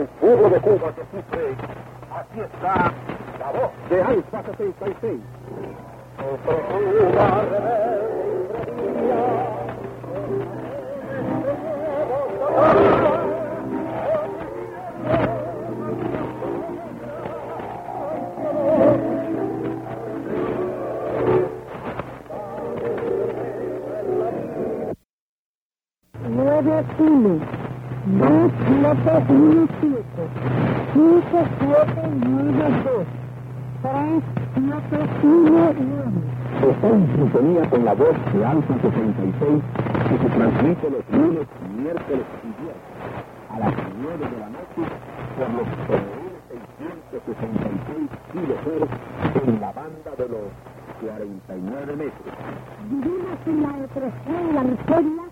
el fútbol de Cuba que sufre. Aquí está la voz de Alfa 66. Cuba Nueve Está en sintonía con la voz de Alfa 66 que se transmite los lunes, miércoles y viernes a las 9 de la noche por los 666 kilohertz en la banda de los 49 metros. Vivimos en la y la miseria